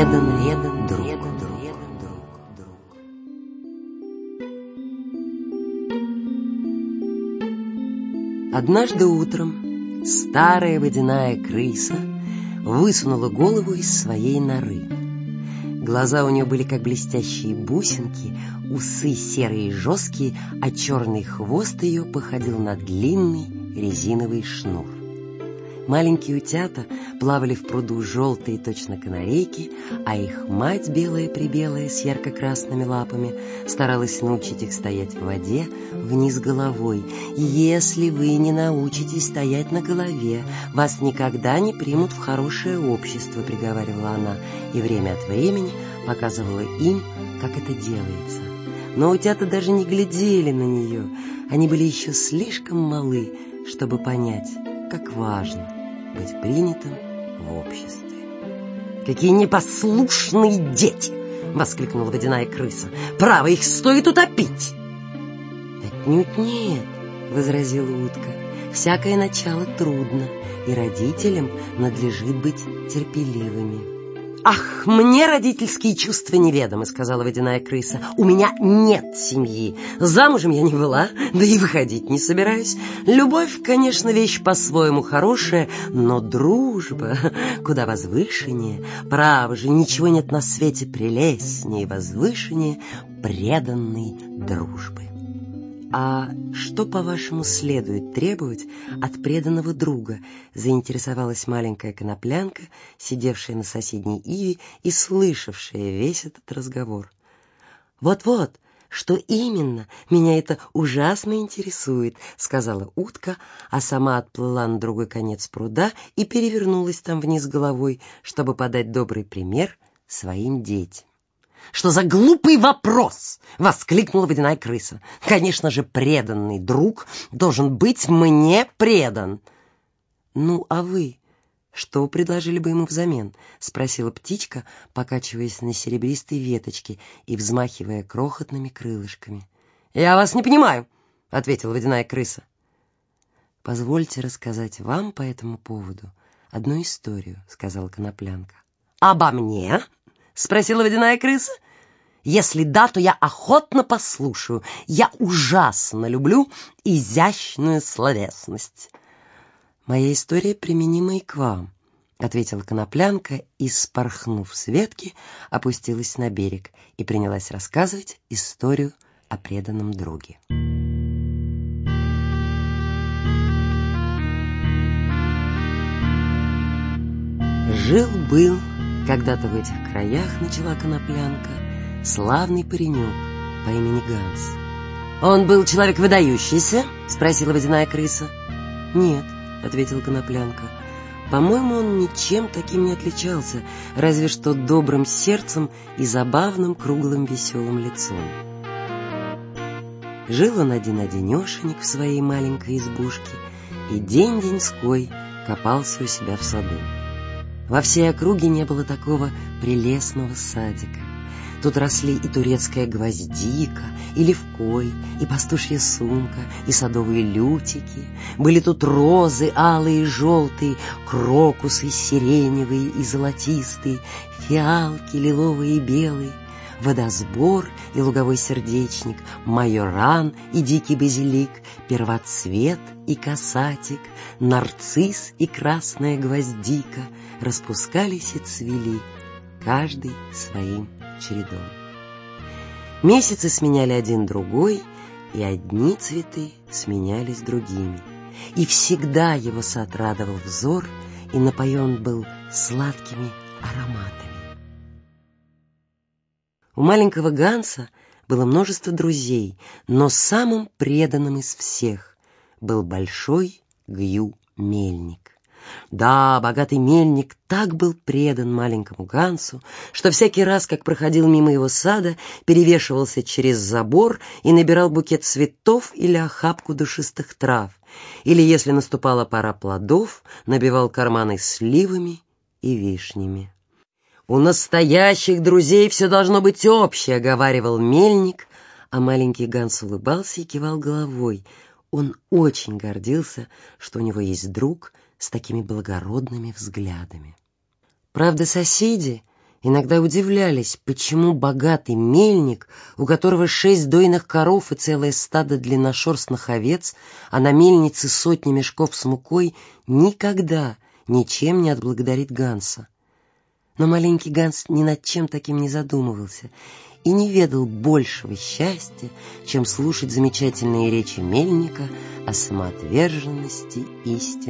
преданный, преданный друг. Однажды утром старая водяная крыса высунула голову из своей норы. Глаза у нее были как блестящие бусинки, усы серые и жесткие, а черный хвост ее походил на длинный резиновый шнур. Маленькие утята плавали в пруду желтые точно канарейки, а их мать, белая-прибелая, с ярко-красными лапами, старалась научить их стоять в воде вниз головой. «Если вы не научитесь стоять на голове, вас никогда не примут в хорошее общество», — приговаривала она, и время от времени показывала им, как это делается. Но утята даже не глядели на нее, они были еще слишком малы, чтобы понять, как важно быть принятым в обществе. «Какие непослушные дети!» — воскликнула водяная крыса. «Право, их стоит утопить!» «Отнюдь нет!» — возразила утка. «Всякое начало трудно, и родителям надлежит быть терпеливыми». «Ах, мне родительские чувства неведомы», — сказала водяная крыса. «У меня нет семьи. Замужем я не была, да и выходить не собираюсь. Любовь, конечно, вещь по-своему хорошая, но дружба куда возвышеннее. Право же, ничего нет на свете прелестнее и возвышеннее преданной дружбы». «А что, по-вашему, следует требовать от преданного друга?» — заинтересовалась маленькая коноплянка, сидевшая на соседней иве и слышавшая весь этот разговор. «Вот-вот, что именно, меня это ужасно интересует», — сказала утка, а сама отплыла на другой конец пруда и перевернулась там вниз головой, чтобы подать добрый пример своим детям. «Что за глупый вопрос?» — воскликнула водяная крыса. «Конечно же, преданный друг должен быть мне предан». «Ну, а вы что предложили бы ему взамен?» — спросила птичка, покачиваясь на серебристой веточке и взмахивая крохотными крылышками. «Я вас не понимаю», — ответила водяная крыса. «Позвольте рассказать вам по этому поводу одну историю», — сказала коноплянка. «Обо мне?» — спросила водяная крыса. «Если да, то я охотно послушаю. Я ужасно люблю изящную словесность». «Моя история применима и к вам», — ответила коноплянка и, спорхнув с ветки, опустилась на берег и принялась рассказывать историю о преданном друге. Жил-был когда-то в этих краях, начала коноплянка, славный паренек по имени Ганс. «Он был человек выдающийся?» — спросила водяная крыса. «Нет», — ответила коноплянка. «По-моему, он ничем таким не отличался, разве что добрым сердцем и забавным круглым веселым лицом». Жил он один-одинешенек в своей маленькой избушке и день-деньской копался у себя в саду. Во всей округе не было такого прелестного садика. Тут росли и турецкая гвоздика, и левкой, и пастушья сумка, и садовые лютики. Были тут розы алые и желтые, крокусы сиреневые и золотистые, фиалки лиловые и белые, водосбор и луговой сердечник, майоран и дикий базилик, первоцвет и касатик, нарцисс и красная гвоздика распускались и цвели, каждый своим чередом. Месяцы сменяли один другой, и одни цветы сменялись другими. И всегда его сад радовал взор и напоен был сладкими ароматами. У маленького Ганса было множество друзей, но самым преданным из всех был большой Гью Мельник. Да, богатый мельник так был предан маленькому Гансу, что всякий раз, как проходил мимо его сада, перевешивался через забор и набирал букет цветов или охапку душистых трав, или, если наступала пора плодов, набивал карманы сливами и вишнями. «У настоящих друзей все должно быть общее», — говаривал мельник, а маленький Ганс улыбался и кивал головой. Он очень гордился, что у него есть друг с такими благородными взглядами. Правда, соседи иногда удивлялись, почему богатый мельник, у которого шесть дойных коров и целое стадо длинношерстных овец, а на мельнице сотни мешков с мукой, никогда ничем не отблагодарит Ганса. Но маленький Ганс ни над чем таким не задумывался и не ведал большего счастья, чем слушать замечательные речи мельника о самоотверженности истины.